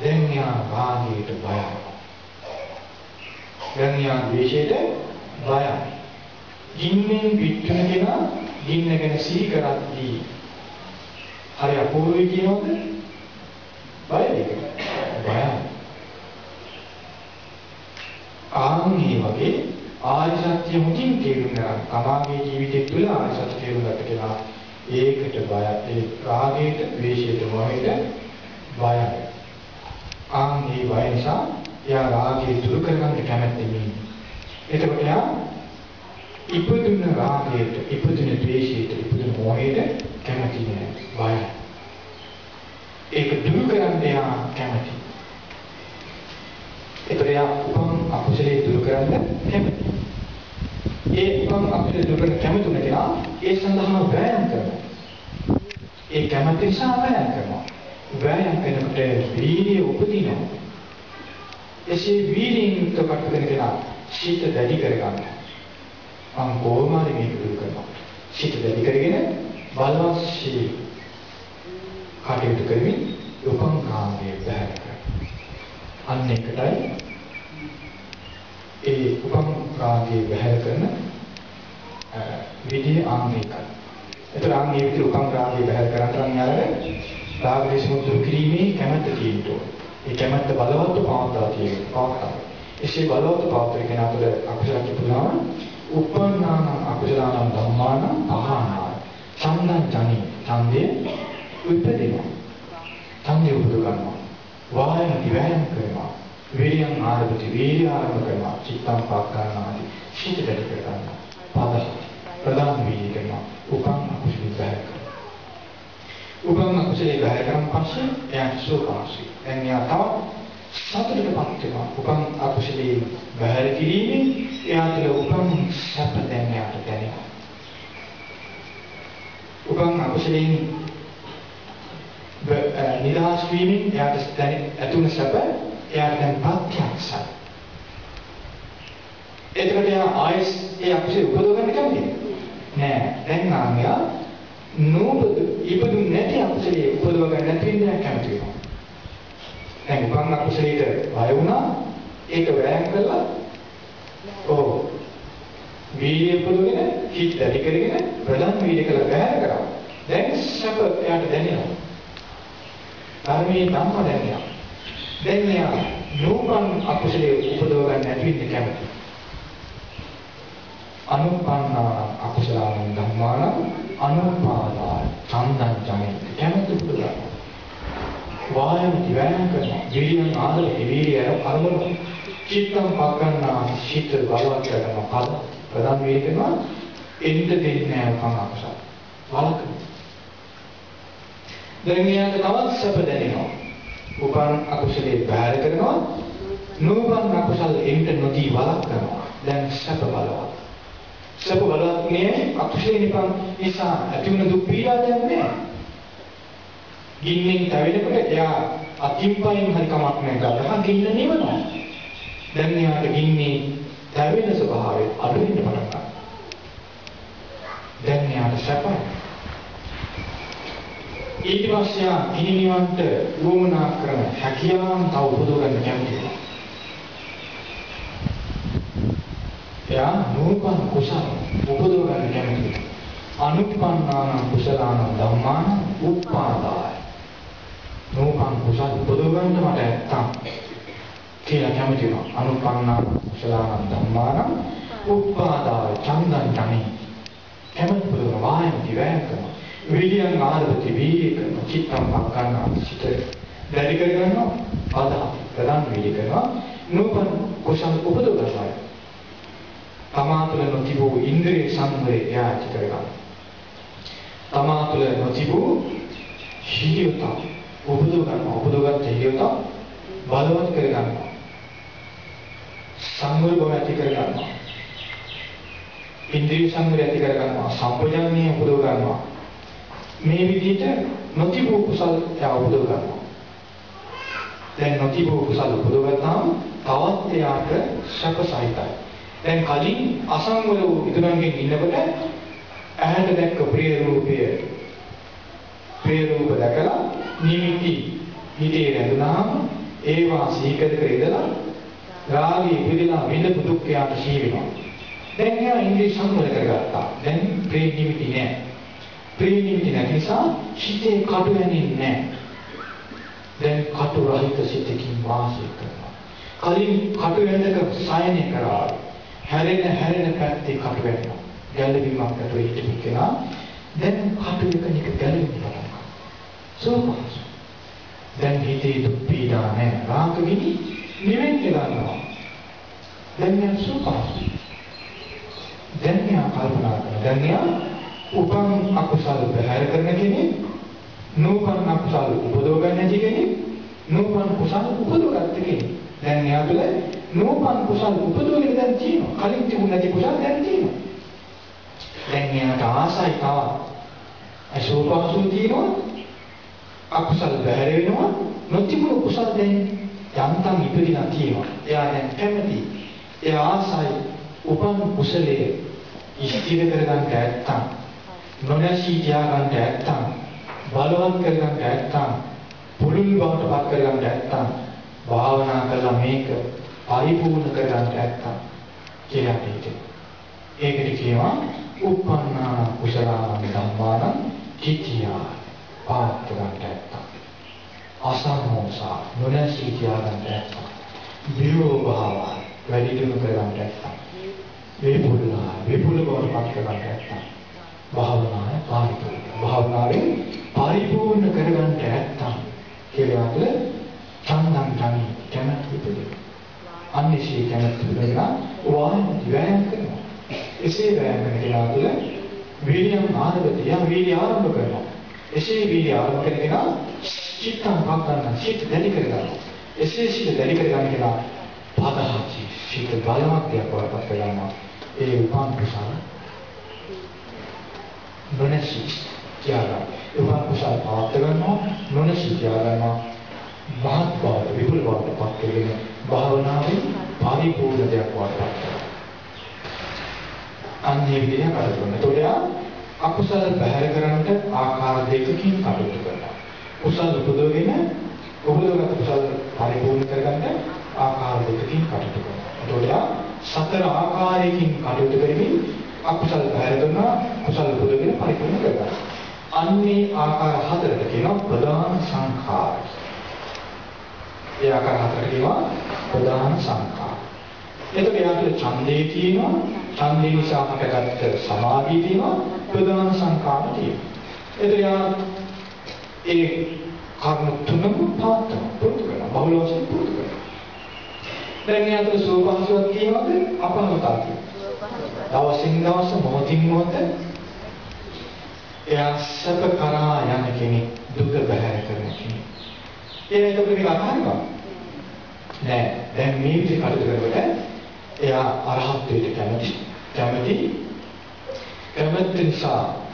දැන් යා රාගයට බයයි. දැන් යා ද්වේෂයට බයයි. ගින්නෙන් පිටුන කෙනා ගින්න ගැන සිහි කරද්දී හරි අපූර්වයි කියනවද? බයයි. බයයි. ආන්ගේ වගේ ආර්ය සත්‍ය මුකින් තේරුම් ගන්න. තමාගේ ජීවිතය තුළ ආර්ය සත්‍ය තේරුම් ගන්න කෙනා ඒකට බය ඒ රාගයට, ද්වේෂයට, මොහයට බයයි. ආන්ගේ බය නිසා එයා රාගය දුරු කරගන්න කැමැත්තෙන් ඉන්නේ. එතකොට එයා ඉපදුන රාගයට, ඉපදුන ද්වේෂයට, ඉපදුන මොහයට කැමති නෑ. බයයි. ඒක දුරු කරන්න එයා කැමති. ඒතර යා උපන් අකුසලයේ දුරු කරන්න කැමති. ඒ උපන් අකුසලයේ දුරු කරන්න කැමති උන කෙනා ඒ සඳහා වෑයම් කරනවා. ඒ කැමති නිසා වෑයම් කරනවා. වෑයම් කරනකොට වීර්යය උපදිනවා. එසේ වීර්යයෙන් යුක්ත කටයුතු කරන කෙනා ශීත දැඩි කරගන්නවා. මම කොහොමද මේක දුරු කරනවා. ශීත දැඩි කරගෙන බලවත් ශී කටයුතු කරමින් උපන් කාමයේ බැහැ අන්න එකටයි ඒ උපම් රාගයේ බහැර කරන විදිය ආංගිකයි. ඒතර ආංගික විදිය උපම් රාගයේ බහැර කරන්න නම් යාලට රාග දේශ මුතු කිරීමේ කැමැත්ත තියෙන්න ඒ කැමැත්ත බලවත් පවත්වා තියෙනවා. පවත්වා. එසේ බලවත් පවත්වන කෙනා තුළ අකුසල කිපුණාම උපන්නාන අකුසලාන ධම්මාන අහානා. චන්දං ජනි ඡන්දේ උපදිනවා. ඡන්දේ උපද ගන්නවා. වායන දිවයන් කරනවා වීර්යං ආරම්භති වීර්ය ආරම්භ කරනවා චිත්තං පාක්කානාදි සිත දෙක කරනවා පාද ප්‍රධාන වීර්ය කරනවා උපන් අකුසල බහැර කරනවා උපන් අකුසල බහැර කරන් පස්සේ එයාට සෝපාසි දැන් එයා තව සතුටටපත් වෙනවා උපන් අකුසලයේ බහැර කිරීමෙන් එයා තුළ උපන් සැප දැන් එයාට දැනෙනවා උපන් අකුසලයෙන් නිදහස් වීමෙන් එයාට දැනෙන ඇතුණ සැප එයාට දැන් ප්‍රත්‍යක්ෂයි. එතකොට එයා ආයස් ඒ අපිට උපදව ගන්න කැමතිද? නෑ. දැන් නම් එයා නූපද ඉපදුන් නැති අපිට උපදව ගන්න නැති වෙන කැමති වෙනවා. දැන් උපන් අපිට බය වුණා ඒක වෑයම් කළා. ඔව්. වීර්ය උපදවගෙන හිත දැඩි කරගෙන ප්‍රධාන වීර්ය කළා බෑර කරා. දැන් සැප එයාට දැනෙනවා. ධර්මයේ ධම්ම දැනියා. දැන් මෙයා නූපන් අකුසලයේ උපදව ගන්න නැති වෙන්න කැමති. අනුපන්නා අකුසලාන ධම්මාන අනුපාදා චන්දං ජනේ කැමති උපදව වායම දිවයන් කරන ජීවියන් ආදල හිවීරිය අරමුණු චිත්තම් පග්ගන්නා චිත්ත බලවත් කරන පද ප්‍රධාන වේ කරනවා එන්න දෙන්නේ නැහැ කම අකුසල. වලකනවා. දැන් එයාට තවත් සැප දැනෙනවා. උපන් අකුසලයේ බාහිර කරනවා. නූපන් අකුසල එන්ට නොදී වළක්වනවා. දැන් සැප බලවත්. සැප බලවත් නේ අකුසලේ නිපන් නිසා ඇති වුණ දුක් පීඩා දැන් නෑ. ගින්නෙන් තවෙනකොට එයා අකින් පයින් හරි කමක් නැහැ ගලහ ගින්න නිවනවා. දැන් එයාට ගින්නේ තවෙන ස්වභාවය අඩු වෙන්න පටන් ගන්නවා. දැන් එයාට සැපයි. ඊට පස්සේ ආ ගිනිනිවන්ට වුමනා කරන හැකියාවන් තව උපදව ගන්න කැමතියි. එයා නූපන් කුසල උපදව ගන්න කැමතියි. අනුප්පන්නාන කුසලාන ධම්මාන උප්පාදාය. නූපන් කුසල උපදව ගන්න මට නැත්තම් කියලා කැමතිනවා. අනුපන්නාන කුසලාන ධම්මාන උප්පාදාය චන්දං ජනි. කැමති පුදුම වායම දිවැය කරනවා. විලියන් ආරවති වීර්ය කරන චිත්තම් පක්කන්න සිත දැඩි කර ගන්නවා ආදා ප්‍රධාන වීර්ය කරනවා නූපන් කුසල උපදව ගන්නවා තමා තුළ නොතිබූ ඉන්ද්‍රිය සංවරය යාචි කර ගන්නවා තමා තුළ නොතිබූ හිියුත උපදව ගන්නවා උපදවගත් හිියුත බලවත් කර ගන්නවා සංවර බව ඇති කර ගන්නවා ඉන්ද්‍රිය සංවරය ඇති කර ගන්නවා සම්පජානිය උපදව ගන්නවා. මේ විදිහට නොතිබූ කුසල් යවුදව ගන්නවා. දැන් නොතිබූ කුසල් උපදවගත්තාම තවත් එයාට සැප සහිතයි. දැන් කලින් අසංවර වූ ඉදරංගෙන් ඉන්නකොට ඇහැට දැක්ක ප්‍රිය රූපය ප්‍රිය රූප දැකලා නිමිති හිතේ රැඳුනාම ඒවා සීකර කර ඉඳලා රාගී ඉපදිලා විඳපු දුක් යාට සී වෙනවා. දැන් එයා ඉන්ද්‍රිය සංවර කරගත්තා. දැන් ප්‍රේ නිමිති නෑ. ප්‍රේ නිමිති නැති නිසා සිතේ කඩු වෙන්නේ නෑ. දැන් කටු රහිත සිතකින් වාසය කරනවා. කලින් කටු වෙනක සයනය කරා. හැරෙන හැරෙන පැත්තේ කටු වෙනවා. ගැළවීමක් නැතුව හිටපු කෙනා දැන් කටු එක නික ගැළවෙන්න පටන් ගන්නවා. සෝපහස. දැන් හිතේ දුක් පීඩා නැහැ. රාග විනි නිවෙන්න ගන්නවා. දැන් මම සෝපහස. දැන් මෙයා කල්පනා කරනවා. දැන් මෙයා උපන් අකුසල බහැර කරන කෙනෙක් නූපන් අකුසල උපදව ගන්න නැති කෙනෙක් නූපන් කුසල උපදව ගන්න කෙනෙක් දැන් එයා තුළ නූපන් කුසල උපදවගෙන දැන් තියෙනවා කලින් තිබුණ නැති කුසල දැන් තියෙනවා දැන් එයාට ආසයි තව. අශෝකහසු තියෙනවා. අකුසල බැහැර වෙනවා. නොතිබුණු කුසල දැන් යන්තම් ඉපදිනා තියෙනවා. එයා දැන් කැමති. එයා ආසයි උපන් කුසලයේ ඉස්තිර කරගන්න නැත්තම් නොනැසී තියාගන්න නැත්තම් බලවත් කරගන්න නැත්තම් පුළුල් බවට පත් කරගන්න නැත්තම් භාවනා කළා මේක පරිපූර්ණ කරගන්න නැත්තම් කියලා හිතේ. ඒකට කියනවා උප්පන්නා කුසලාන ධම්මාන කිතියා පාත් කරගන්න නැත්තම් අසම්මෝසා නොනැසී තියාගන්න නැත්තම් විරෝ භාව වැඩි දියුණු කරගන්න නැත්තම් විපුල්ලා විපුල බවට පත් කරගන්න නැත්තම් භාවනාවේ පාරිපූර්ණ භාවනාවෙන් පරිපූර්ණ කරගන්න නැත්තම් කියලා තුළ චන්දන් තනි කැමැති ඉපදෙන. අනිශ්චය කැමැති ඉපදෙනවා වායම වෑයම් කරනවා. එසේ වෑයම් කරන කෙනා තුළ වීර්යම් ආරම්භය වීර්ය ආරම්භ කරනවා. එසේ වීර්ය ආරම්භ කරන කෙනා චිත්තම් පක්කන්න සිත දැඩි කරගන්නවා. එසේ සිත දැඩි කරගන්න කෙනා පදහචි සිත බලවත් දෙයක් වඩපත් කරගන්නවා. ඒ උපන් කුසල නොනැසි තියාගන්න. උපන් කුසල පවත් කරගන්නවා නොනැසි තියාගන්නවා. මහත් බව විපුල බවට පත් කරගෙන භාවනාවේ පරිපූර්ණ දෙයක් වඩපත් කරනවා. අන්නේ විදිහ කටයුතු කරනවා. ඒතකොට අකුසල බැහැර කරන්නට ආකාර දෙකකින් කටයුතු කරනවා. කුසල උපදවගෙන උපදවගත් කුසල පරිපූර්ණ කරගන්න ආකාර දෙකකින් කටයුතු කරනවා. ඒතකොට සතර ආකාරයකින් කටයුතු කරමින් අකුසල බැහැර කරනවා කුසල උපදවගෙන පරිපූර්ණ කරගන්නවා. අන්නේ ආකාර හතරට කියනවා ප්‍රධාන සංඛාර. ඒ ආකාර හතරට කියනවා ප්‍රධාන සංඛාර. එතකොට යාතුල ඡන්දේ තියෙනවා ඡන්දේ නිසා හටගත්ත සමාධිය තියෙනවා ප්‍රධාන සංඛාර තියෙනවා. එතකොට යා ඒ කර්ම තුනම පාත්තම පුරුදු කරනවා බහුල වශයෙන් පුරුදු කරනවා. දැන් යාතුල සෝපහසුවක් තියෙනවද අපහසුතාවක් තියෙනවද? දවසින් දවස මොහොතින් මොහොත එයා සැප කරා යන කෙනෙක් දුක බැහැර කරන කෙනෙක්. ඒ එතකොට මේක අහනවා. නෑ දැන් මේ විදිහට කටයුතු කරනකොට එයා අරහත්ත්වයට කැමති. කැමති කැමති නිසා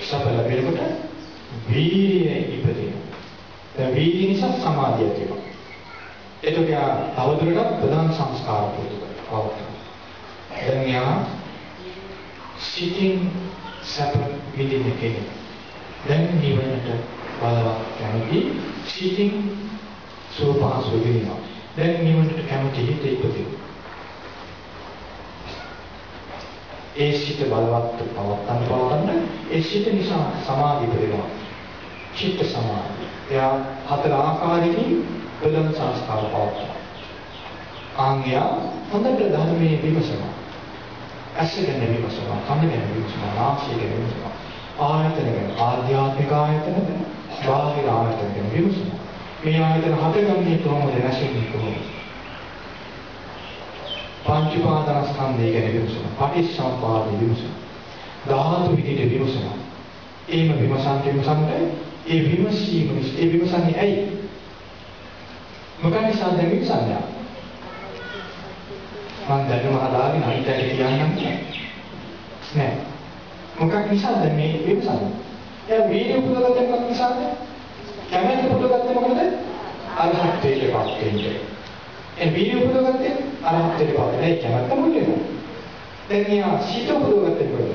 සැප ලැබෙනකොට වීර්යය ඉපදෙනවා. දැන් වීර්ය නිසා සමාධිය ඇති වෙනවා. එතකොට යා තවදුරටත් ප්‍රධාන සංස්කාර පුරුදු කරනවා. දැන් යා සිතින් සැප විඳින කෙනෙක්. දැන් නිවනට බලවත් කැමති සිතින් සෝපාසු විඳිනවා. දැන් නිවනට කැමති හිත ඉපදෙනවා. ඒ සිත බලවත් පවත්තන්න පවත්තන්න ඒ සිත නිසා සමාධි ඉපදෙනවා. චිත්ත සමාධි. එයා හතර ආකාරයකින් ප්‍රධාන සංස්කාර පවත්වනවා. ආංගය හොඳට ධර්මයේ විමසනවා. ඇස ගැන විමසනවා, කන ගැන විමසනවා, නාසය ගැන විමසනවා. ආයතන ගැන, ආධ්‍යාත්මික ආයතන ගැන, බාහිර ආයතන ගැන විමසනවා. මේ ආයතන හටගන්නේ කොහොමද නැසෙන්නේ කොහොමද? පංච පාදස්කන්ධය ගැන විමසනවා. පටිච්චසමුපාදය විමසනවා. ධාතු විදිහට විමසනවා. ඒම විමසන්ට විමසන්ට ඒ විමසීම ඒ විමසන්නේ ඇයි? මොකක් නිසාද විමසන්නේ? මම දැනුම හදාගෙන අනිත්‍යයට කියන්නම් නෑ. මොකක් නිසාද මේ විමසන්නේ? එයා වීර්ය පුදගත්තේ මොකක් නිසාද? කැමැත්ත පුදගත්තේ මොකද? අරහත්ත්වයට පත් වෙන්නේ. ඒ වීර්ය පුදගත්තේ අරහත්ත්වයට පත් වෙන්නේ කැමැත්ත මුල් වෙනවා. දැන් එයා සිත පුදගත්තේ මොකද?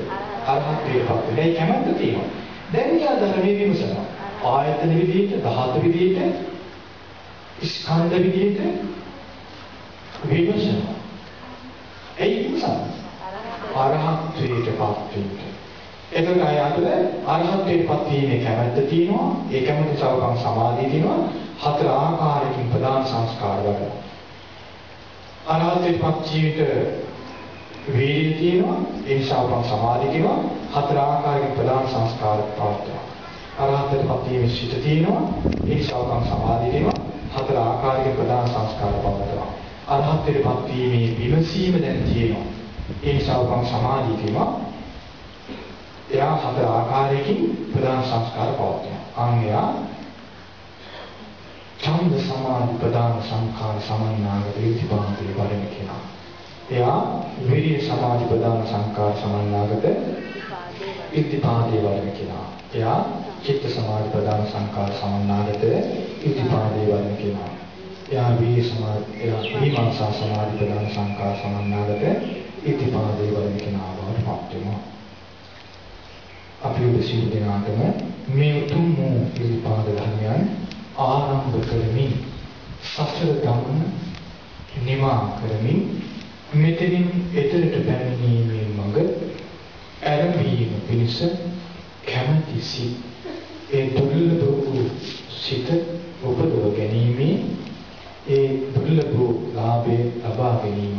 අරහත්ත්වයට පත් වෙන්නේ කැමැත්ත තියෙනවා. දැන් එයා ධර්මයේ විමසනවා. ආයතන විදිහට, ධාතු විදිහට ස්කන්ධ විදිහට විමසනවා. එයි විමසන්නේ. අරහත්ත්වයට පත් වෙන්න. එතකොට අය අතර අරහත්ත්වයට පත් වීමේ කැමැත්ත තියෙනවා. ඒ කැමැත්ත සවකම් සමාධිය තියෙනවා. හතර ආකාරයකින් ප්‍රධාන සංස්කාර වඩනවා. අරහත්ත්වයට පත් ජීවිත වීර්යය තියෙනවා. ඒ නිසා උපන් සමාධිය තියෙනවා. හතර ආකාරයකින් ප්‍රධාන සංස්කාර පවත්වනවා. අරහත්ත්වයට පත් වීමේ සිට තියෙනවා. ඒ නිසා උපන් සමාධිය තියෙනවා. හතර ආකාරයකින් ප්‍රධාන සංස්කාර පවත්වනවා. අරහත්ත්වයට පත් වීමේ විමසීම දැන් තියෙනවා. ඒ නිසා උපන් සමාධිය තියෙනවා. එයා හතර ආකාරයකින් ප්‍රධාන සංස්කාර පවත්වනවා. අන් එයා ඡන්ද සමාධි ප්‍රධාන සංඛාර සමන්නාගත ඉතිපාන්තේ වඩන කෙනා. එයා විරිය සමාධි ප්‍රධාන සංඛාර සමන්නාගත ඉතිපාන්තේ වඩන කෙනා. එයා චිත්ත සමාධි ප්‍රධාන සංඛාර සමන්නාගත ඉතිපාන්තේ වඩන කෙනා. එයා විරිය සමාධි එයා විමර්ශා සමාධි ප්‍රධාන සංඛාර සමන්නාගත ඉතිපාන්තේ වඩන කෙනා බවට පත් වෙනවා. අපි ඔබ සියලු දෙනාටම මේ උතුම් වූ ඉරිපාද ධර්මයන් ආරම්භ කරමින් සසර ගමන නිමා කරමින් මෙතනින් එතරට පැමිණීමේ මඟ ඇරඹීම පිණිස කැමැතිසි ඒ දුර්ලභ වූ සිත උපදව ගැනීමේ ඒ දුර්ලභ වූ ලාභය ලබා ගැනීමේ